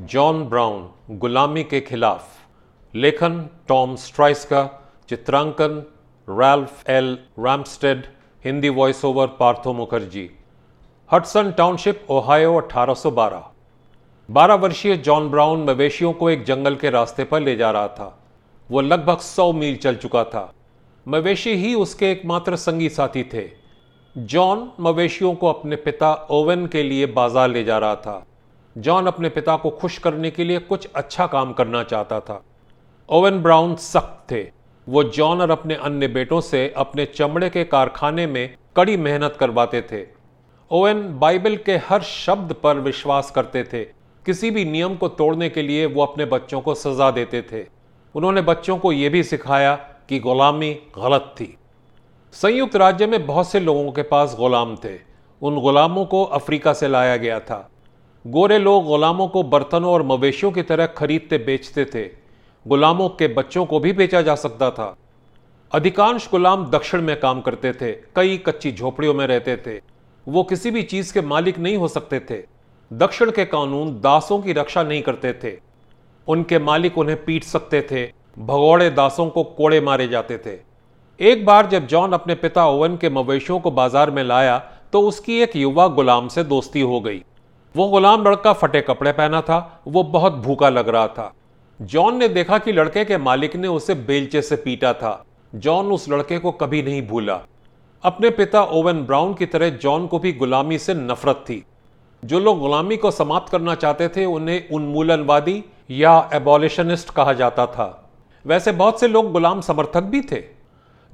John brown, गुलामी के खिलाफ। लेखन, टॉम स्ट्राइस का चित्रांकन, Ralph L. Ramstead. Hindi voice over Partho Mukherjee. Hudson Township, Ohio 1812 बारह वर्षीय जॉन ब्राउन मवेशियों को एक जंगल के रास्ते पर ले जा रहा था। वो लगभग सौ मील चल चुका था। मवेशी ही उसके एकमात्र संगी साथी थे। जॉन मवेशियों को अपने पिता ओवन के लिए बाज़ार ले जा रहा था। जॉन अपने पिता को खुश करने के लिए कुछ अच्छा काम करना चाहता था। ओवन ब्राउन सख्त थे। वो जॉन और अपने अन्य बेटों से अपने चमड़े के कारखाने में कड़ी मेहनत करवाते थे। ओवन बाइबल के हर शब्द पर विश्वास करते थे। किसी भी नियम को तोड़ने के लिए वो अपने बच्चों को सजा देते थे। उन्होंने बच्चों को यह भी सिखाया कि गुलामी गलत थी। संयुक्त राज्य में बहुत से लोगों के पास गुलाम थे। उन गुलामों को अफ्रीका से लाया गया था। गोरे लोग गुलामों को बर्तनों और मवेशियों की तरह खरीदते बेचते थे। गुलामों के बच्चों को भी बेचा जा सकता था। अधिकांश गुलाम दक्षिण में काम करते थे, कई कच्ची झोपड़ियों में रहते थे। वो किसी भी चीज़ के मालिक नहीं हो सकते थे। दक्षिण के कानून दासों की रक्षा नहीं करते थे। उनके मालिक उन्हें पीट सकते थे, भगौड़े दासों को कोड़े मारे जाते थे। एक बार जब जॉन अपने पिता ओवन के मवेशियों को बाज़ार में लाया तो उसकी एक युवा गुलाम से दोस्ती हो गई। वो गुलाम लड़का फटे कपड़े पहना था, वो बहुत भूखा लग रहा था। जॉन ने देखा कि लड़के के मालिक ने उसे बेलचे से पीटा था। जॉन उस लड़के को कभी नहीं भूला। अपने पिता ओवन ब्राउन की तरह जॉन को भी गुलामी से नफरत थी। जो लोग गुलामी को समाप्त करना चाहते थे, उन्हें उन्मूलनवादी या एबॉलिशनिस्ट कहा जाता था। वैसे बहुत से लोग गुलाम समर्थक भी थे।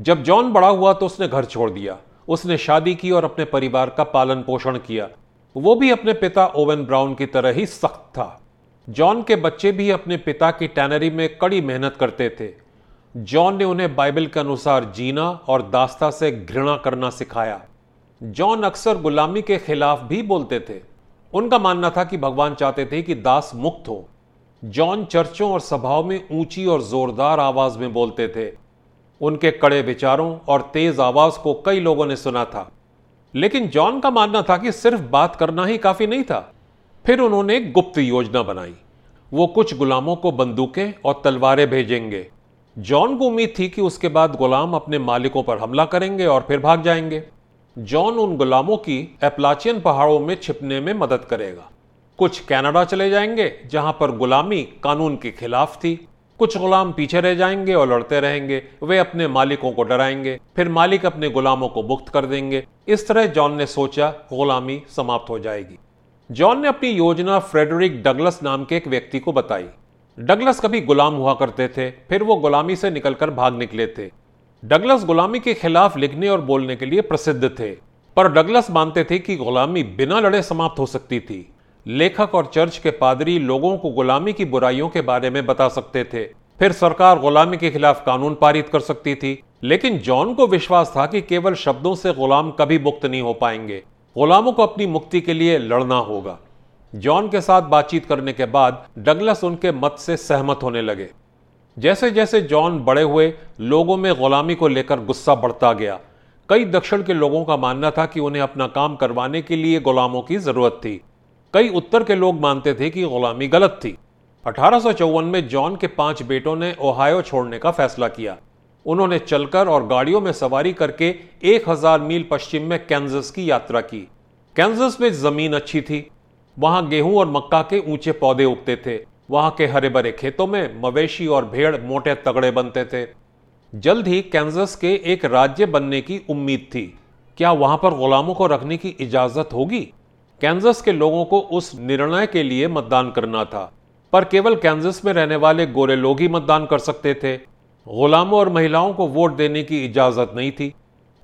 जब जॉन बड़ा हुआ तो उसने घर छोड़ दिया। उसने शादी की और अपने परिवार का पालन पोषण किया। वो भी अपने पिता ओवन ब्राउन की तरह ही सख्त था। जॉन के बच्चे भी अपने पिता की टैनरी में कड़ी मेहनत करते थे। जॉन ने उन्हें बाइबल के अनुसार जीना और दास्ता से घृणा करना सिखाया। जॉन अक्सर गुलामी के खिलाफ भी बोलते थे। उनका मानना था कि भगवान चाहते थे कि दास मुक्त हो। जॉन चर्चों और सभाओं में ऊँची और जोरदार आवाज़ में बोलते थे। उनके कड़े विचारों और तेज आवाज़ को कई लोगों ने सुना था। लेकिन जॉन का मानना था कि सिर्फ़ बात करना ही काफ़ी नहीं था। फिर उन्होंने गुप्त योजना बनाई। वो कुछ गुलामों को बंदूकें और तलवारें भेजेंगे। जॉन को उम्मीद थी कि उसके बाद गुलाम अपने मालिकों पर हमला करेंगे और फिर भाग जाएँगे। जॉन उन गुलामों की एप्लाचियन पहाड़ों में छिपने में मदद करेगा। कुछ कनाडा चले जाएँगे, जहाँ पर गुलामी कानून के खिलाफ थी। कुछ गुलाम पीछे रह जाएँगे और लड़ते रहेंगे। वे अपने मालिकों को डराएँगे, फिर मालिक अपने गुलामों को मुक्त कर देंगे। इस तरह जॉन ने सोचा, गुलामी समाप्त हो जाएगी। जॉन ने अपनी योजना फ्रेडरिक डगलस नाम के एक व्यक्ति को बताई। डगलस कभी गुलाम हुआ करते थे, फिर वो गुलामी से निकलकर भाग निकले थे। डगलस गुलामी के खिलाफ लिखने और बोलने के लिए प्रसिद्ध थे, पर डगलस मानते थे कि गुलामी बिना लड़े समाप्त हो सकती थी। लेखक और चर्च के पादरी लोगों को गुलामी की बुराइयों के बारे में बता सकते थे। फिर सरकार गुलामी के खिलाफ कानून पारित कर सकती थी। लेकिन जॉन को विश्वास था कि केवल शब्दों से गुलाम कभी मुक्त नहीं हो पाएँगे। गुलामों को अपनी मुक्ति के लिए लड़ना होगा। जॉन के साथ बातचीत करने के बाद डगलस उनके मत से सहमत होने लगे। जैसे जैसे जॉन बड़े हुए, लोगों में गुलामी को लेकर गुस्सा बढ़ता गया। कई दक्षिण के लोगों का मानना था कि उन्हें अपना काम करवाने के लिए गुलामों की ज़रूरत थी। कई उत्तर के लोग मानते थे कि गुलामी गलत थी। अठारह सौ चौवन में जॉन के पाँच बेटों ने ओहायो छोड़ने का फैसला किया। उन्होंने चलकर और गाड़ियों में सवारी करके 1000 मील पश्चिम में कैंजस की यात्रा की। कैंजस में ज़मीन अच्छी थी। वहाँ गेहूँ और मक्का के ऊँचे पौधे उगते थे। वहाँ के हरे भरे खेतों में मवेशी और भेड़ मोटे तगड़े बनते थे। जल्द ही कैंजस के एक राज्य बनने की उम्मीद थी। क्या वहाँ पर गुलामों को रखने की इजाज़त होगी? कैंजस के लोगों को उस निर्णय के लिए मतदान करना था। पर केवल कैंजस में रहने वाले गोरे लोग ही मतदान कर सकते थे। गुलामों और महिलाओं को वोट देने की इजाज़त नहीं थी।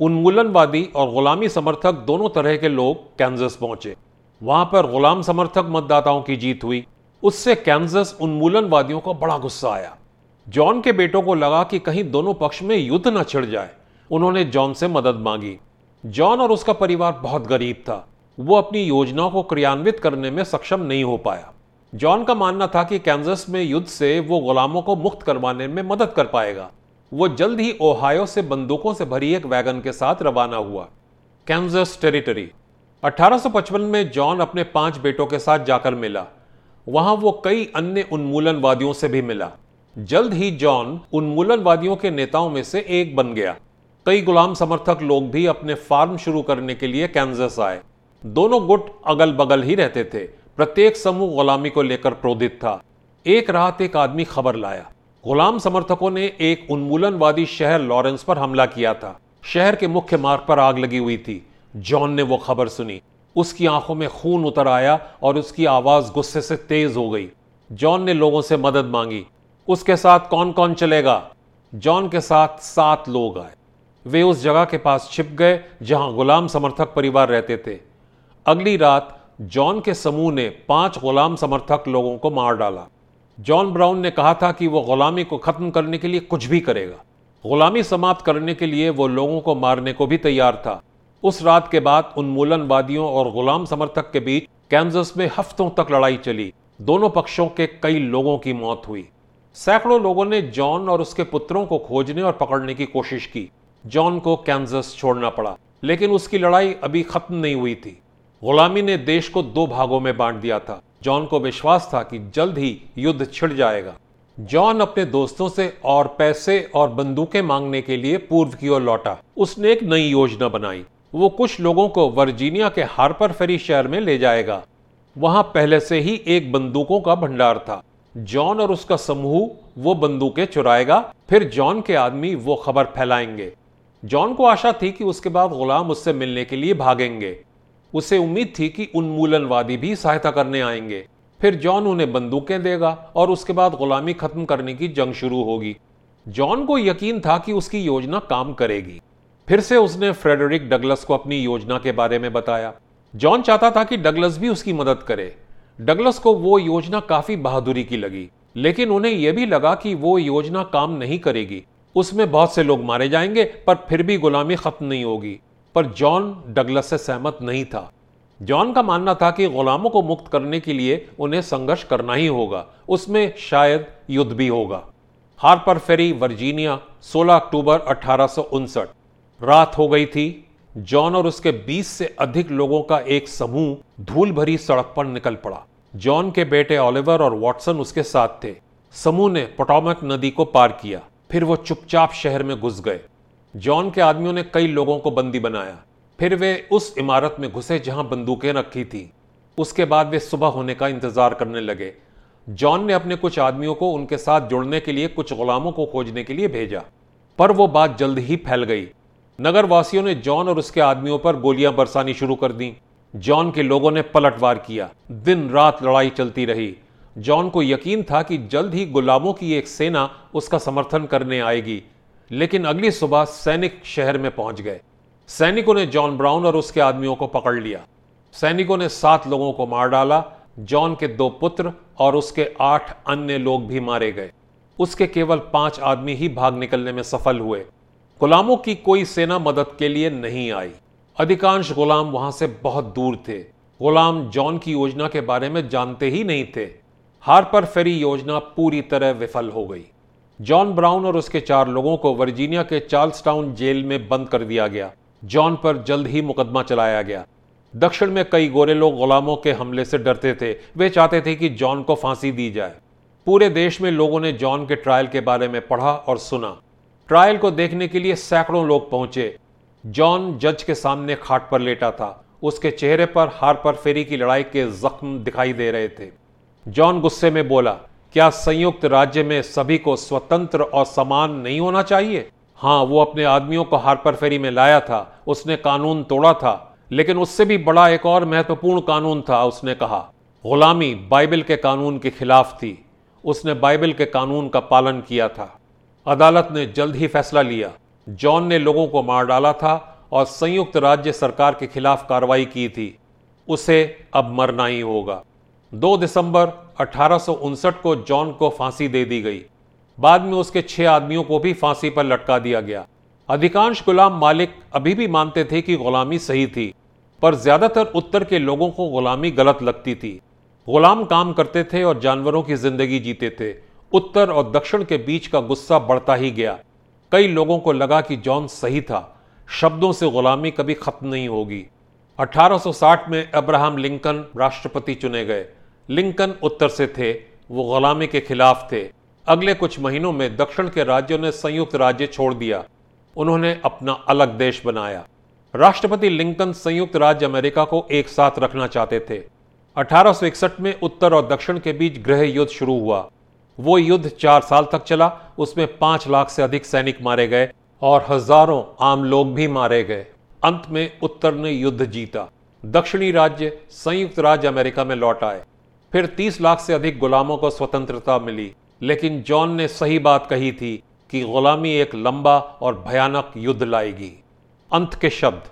उन्मूलनवादी और गुलामी समर्थक दोनों तरह के लोग कैंजस पहुँचे। वहाँ पर गुलाम समर्थक मतदाताओं की जीत हुई। उससे कैंजस उन्मूलनवादियों को बड़ा गुस्सा आया। जॉन के बेटों को लगा कि कहीं दोनों पक्ष में युद्ध न छिड़ जाए। उन्होंने जॉन से मदद मांगी। जॉन और उसका परिवार बहुत गरीब था। वो अपनी योजनाओं को क्रियान्वित करने में सक्षम नहीं हो पाया। जॉन का मानना था कि कैंजस में युद्ध से वो गुलामों को मुक्त करवाने में मदद कर पाएगा। वो जल्द ही ओहायो से बंदूकों से भरी एक वैगन के साथ रवाना हुआ। Kansas territory. 1855 में जॉन अपने पाँच बेटों के साथ जाकर मिला। वहाँ वो कई अन्य उन्मूलनवादियों से भी मिला। जल्द ही जॉन उन्मूलनवादियों के नेताओं में से एक बन गया। कई गुलाम समर्थक लोग भी अपने फार्म शुरू करने के लिए कैंजस आए। दोनों गुट अगल बगल ही रहते थे। प्रत्येक समूह गुलामी को लेकर क्रोधित था। एक रात एक आदमी खबर लाया। गुलाम समर्थकों ने एक उन्मूलनवादी शहर लॉरेंस पर हमला किया था। शहर के मुख्य मार्ग पर आग लगी हुई थी। जॉन ने वो खबर सुनी। उसकी आँखों में खून उतर आया और उसकी आवाज़ गुस्से से तेज हो गई। जॉन ने लोगों से मदद मांगी। उसके साथ कौन कौन चलेगा? जॉन के साथ सात लोग आए। वे उस जगह के पास छिप गए जहाँ गुलाम समर्थक परिवार रहते थे। अगली रात, जॉन के समूह ने पाँच गुलाम समर्थक लोगों को मार डाला। जॉन ब्राउन ने कहा था कि वो गुलामी को खत्म करने के लिए कुछ भी करेगा। गुलामी समाप्त करने के लिए वो लोगों को मारने को भी तैयार था। उस रात के बाद उन्मूलनवादियों और गुलाम समर्थक के बीच कैंजस में हफ्तों तक लड़ाई चली। दोनों पक्षों के कई लोगों की मौत हुई। सैकड़ों लोगों ने जॉन और उसके पुत्रों को खोजने और पकड़ने की कोशिश की। जॉन को कैंजस छोड़ना पड़ा, लेकिन उसकी लड़ाई अभी खत्म नहीं हुई थी। गुलामी ने देश को दो भागों में बांट दिया था। जॉन को विश्वास था कि जल्द ही युद्ध छिड़ जाएगा। जॉन अपने दोस्तों से और पैसे और बंदूकें मांगने के लिए पूर्व की ओर लौटा। उसने एक नई योजना बनाई। वो कुछ लोगों को वर्जीनिया के हार्पर फेरी शहर में ले जाएगा। वहाँ पहले से ही एक बंदूकों का भंडार था। जॉन और उसका समूह वो बंदूकें चुराएगा, फिर जॉन के आदमी वो खबर फैलाएँगे। जॉन को आशा थी कि उसके बाद गुलाम उससे मिलने के लिए भागेंगे। उसे उम्मीद थी कि उन्मूलनवादी भी सहायता करने आएँगे। फिर जॉन उन्हें बंदूकें देगा और उसके बाद गुलामी खत्म करने की जंग शुरू होगी। जॉन को यकीन था कि उसकी योजना काम करेगी। फिर से उसने फ्रेडरिक डगलस को अपनी योजना के बारे में बताया। जॉन चाहता था कि डगलस भी उसकी मदद करे। डगलस को वो योजना काफ़ी बहादुरी की लगी, लेकिन उन्हें यह भी लगा कि वो योजना काम नहीं करेगी। उसमें बहुत से लोग मारे जाएँगे, पर फिर भी गुलामी खत्म नहीं होगी। पर जॉन डगलस से सहमत नहीं था। जॉन का मानना था कि गुलामों को मुक्त करने के लिए उन्हें संघर्ष करना ही होगा। उसमें शायद युद्ध भी होगा। हार्पर फेरी वर्जीनिया 16 अक्टूबर अठारह रात हो गई थी। जॉन और उसके 20 से अधिक लोगों का एक समूह धूल भरी सड़क पर निकल पड़ा। जॉन के बेटे ऑलिवर और वॉटसन उसके साथ थे। समूह ने पोटोमक नदी को पार किया। फिर वो चुपचाप शहर में घुस गए। जॉन के आदमियों ने कई लोगों को बंदी बनाया। फिर वे उस इमारत में घुसे जहाँ बंदूकें रखी थी। उसके बाद वे सुबह होने का इंतज़ार करने लगे। जॉन ने अपने कुछ आदमियों को उनके साथ जुड़ने के लिए कुछ गुलामों को खोजने के लिए भेजा। पर वो बात जल्द ही फैल गई। नगर वासियों ने जॉन और उसके आदमियों पर गोलियाँ बरसानी शुरू कर दी। जॉन के लोगों ने पलटवार किया। दिन रात लड़ाई चलती रही। जॉन को यकीन था कि जल्द ही गुलामों की एक सेना उसका समर्थन करने आएगी। लेकिन अगली सुबह सैनिक शहर में पहुँच गए। सैनिकों ने जॉन ब्राउन और उसके आदमियों को पकड़ लिया। सैनिकों ने सात लोगों को मार डाला। जॉन के दो पुत्र और उसके आठ अन्य लोग भी मारे गए। उसके केवल पाँच आदमी ही भाग निकलने में सफल हुए। गुलामों की कोई सेना मदद के लिए नहीं आई। अधिकांश गुलाम वहाँ से बहुत दूर थे। गुलाम जॉन की योजना के बारे में जानते ही नहीं थे। हार्पर फेरी योजना पूरी तरह विफल हो गई। जॉन ब्राउन और उसके चार लोगों को वर्जीनिया के चार्ल्स टाउन जेल में बंद कर दिया गया। जॉन पर जल्द ही मुकदमा चलाया गया। दक्षिण में कई गोरे लोग गुलामों के हमले से डरते थे। वे चाहते थे कि जॉन को फांसी दी जाए। पूरे देश में लोगों ने जॉन के ट्रायल के बारे में पढ़ा और सुना। ट्रायल को देखने के लिए सैकड़ों लोग पहुँचे। जॉन जज के सामने खाट पर लेटा था। उसके चेहरे पर हार पर फेरी की लड़ाई के जख्म दिखाई दे रहे थे। जॉन गुस्से में बोला क्या संयुक्त राज्य में सभी को स्वतंत्र और समान नहीं होना चाहिए? हाँ वो अपने आदमियों को हार्पर फेरी में लाया था, उसने कानून तोड़ा था, लेकिन उससे भी बड़ा एक और महत्वपूर्ण कानून था, उसने कहा, गुलामी बाइबल के कानून के खिलाफ थी। उसने बाइबल के कानून का पालन किया था। अदालत ने जल्द ही फैसला लिया। जॉन ने लोगों को मार डाला था और संयुक्त राज्य सरकार के खिलाफ कार्रवाई की थी। उसे अब मरना ही होगा। 2 दिसंबर अठारह सौ उनसठ को जॉन को फांसी दे दी गई। बाद में उसके छह आदमियों को भी फांसी पर लटका दिया गया। अधिकांश गुलाम मालिक अभी भी मानते थे कि गुलामी सही थी, पर ज़्यादातर उत्तर के लोगों को गुलामी गलत लगती थी। गुलाम काम करते थे और जानवरों की ज़िंदगी जीते थे। उत्तर और दक्षिण के बीच का गुस्सा बढ़ता ही गया। कई लोगों को लगा कि जॉन सही था। शब्दों से गुलामी कभी खत्म नहीं होगी। 1860 में अब्राहम लिंकन राष्ट्रपति चुने गए। लिंकन उत्तर से थे, वो गुलामी के खिलाफ थे। अगले कुछ महीनों में दक्षिण के राज्यों ने संयुक्त राज्य छोड़ दिया। उन्होंने अपना अलग देश बनाया। राष्ट्रपति लिंकन संयुक्त राज्य अमेरिका को एक साथ रखना चाहते थे। 1861 में उत्तर और दक्षिण के बीच गृह युद्ध शुरू हुआ। वो युद्ध चार साल तक चला, उसमें पाँच लाख से अधिक सैनिक मारे गए और हज़ारों आम लोग भी मारे गए। अंत में उत्तर ने युद्ध जीता। दक्षिणी राज्य संयुक्त राज्य अमेरिका में लौट आए। फिर 30 लाख से अधिक गुलामों को स्वतंत्रता मिली। लेकिन जॉन ने सही बात कही थी कि गुलामी एक लंबा और भयानक युद्ध लाएगी। अंत के शब्द।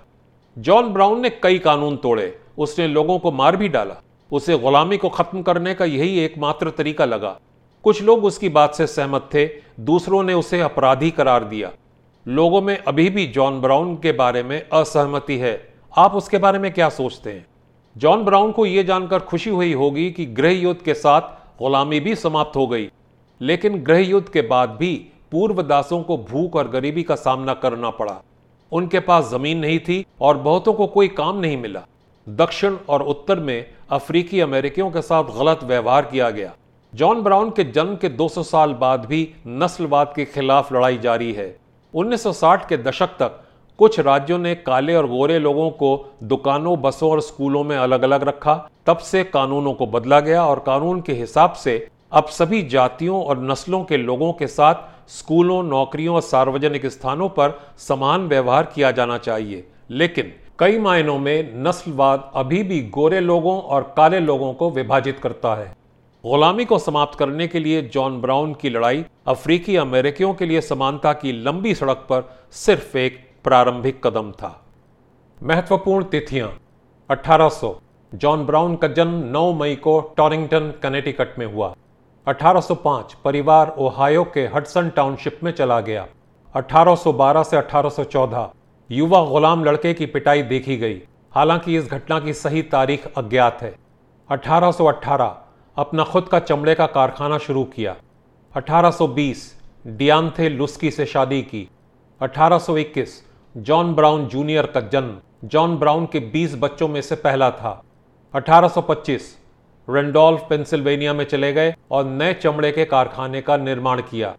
जॉन ब्राउन ने कई कानून तोड़े। उसने लोगों को मार भी डाला। उसे गुलामी को खत्म करने का यही एकमात्र तरीका लगा। कुछ लोग उसकी बात से सहमत थे, दूसरों ने उसे अपराधी करार दिया। लोगों में अभी भी जॉन ब्राउन के बारे में असहमति है। आप उसके बारे में क्या सोचते हैं? जॉन ब्राउन को यह जानकर खुशी हुई होगी कि गृह युद्ध के साथ गुलामी भी समाप्त हो गई। लेकिन गृह युद्ध के बाद भी पूर्व दासों को भूख और गरीबी का सामना करना पड़ा। उनके पास ज़मीन नहीं थी और बहुतों को कोई काम नहीं मिला। दक्षिण और उत्तर में अफ्रीकी अमेरिकियों के साथ गलत व्यवहार किया गया। जॉन ब्राउन के जन्म के 200 साल बाद भी नस्लवाद के खिलाफ लड़ाई जारी है। 1960 के दशक तक कुछ राज्यों ने काले और गोरे लोगों को दुकानों, बसों और स्कूलों में अलग अलग रखा। तब से कानूनों को बदला गया और कानून के हिसाब से अब सभी जातियों और नस्लों के लोगों के साथ स्कूलों, नौकरियों और सार्वजनिक स्थानों पर समान व्यवहार किया जाना चाहिए। लेकिन कई मायनों में नस्लवाद अभी भी गोरे लोगों और काले लोगों को विभाजित करता है। गुलामी को समाप्त करने के लिए जॉन ब्राउन की लड़ाई अफ्रीकी अमेरिकियों के लिए समानता की लंबी सड़क पर सिर्फ़ एक प्रारंभिक कदम था। महत्वपूर्ण तिथियाँ 1800 जॉन ब्राउन का जन्म 9 मई को टॉरिंगटन, कनेटिकट में हुआ। 1805 परिवार ओहायो के हडसन टाउनशिप में चला गया। 1812 से 1814 युवा गुलाम लड़के की पिटाई देखी गई। हालाँकि इस घटना की सही तारीख अज्ञात है। 1818 अपना खुद का चमड़े का कारखाना शुरू किया। 1820 डियांथे लुस्की से शादी की। 1821 जॉन ब्राउन जूनियर का जन्म जॉन ब्राउन के 20 बच्चों में से पहला था। 1825 रेंडोल्फ, पेंसिल्वेनिया में चले गए और नए चमड़े के कारखाने का निर्माण किया।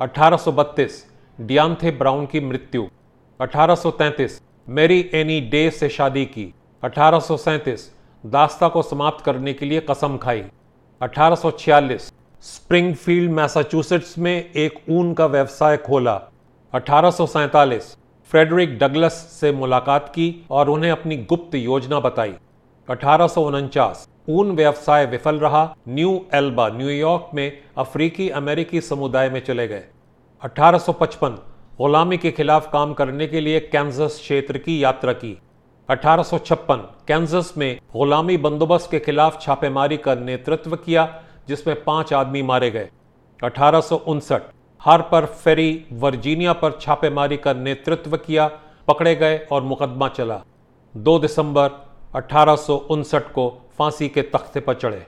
1832 डियांथे ब्राउन की मृत्यु। 1833 मेरी एनी डे से शादी की। 1837 दास्ता को समाप्त करने के लिए कसम खाई। 1846 स्प्रिंगफील्ड, मैसाचुसेट्स में एक ऊन का व्यवसाय खोला। अठारह फ्रेडरिक डगलस से मुलाकात की और उन्हें अपनी गुप्त योजना बताई। अठारह सौ उनचास, ऊन व्यवसाय विफल रहा। न्यू एल्बा न्यूयॉर्क में अफ्रीकी अमेरिकी समुदाय में चले गए। 1855 गुलामी के खिलाफ काम करने के लिए कैंसस क्षेत्र की यात्रा की। 1856 कैंसस में गुलामी बंदोबस्त के खिलाफ छापेमारी का नेतृत्व किया, जिसमें पाँच आदमी मारे गए। अठारह सौ उनसठ हार्पर फेरी वर्जीनिया पर छापेमारी का नेतृत्व किया, पकड़े गए और मुकदमा चला। 2 दिसंबर अठारह सौ उनसठ को फांसी के तख्ते पर चढ़े।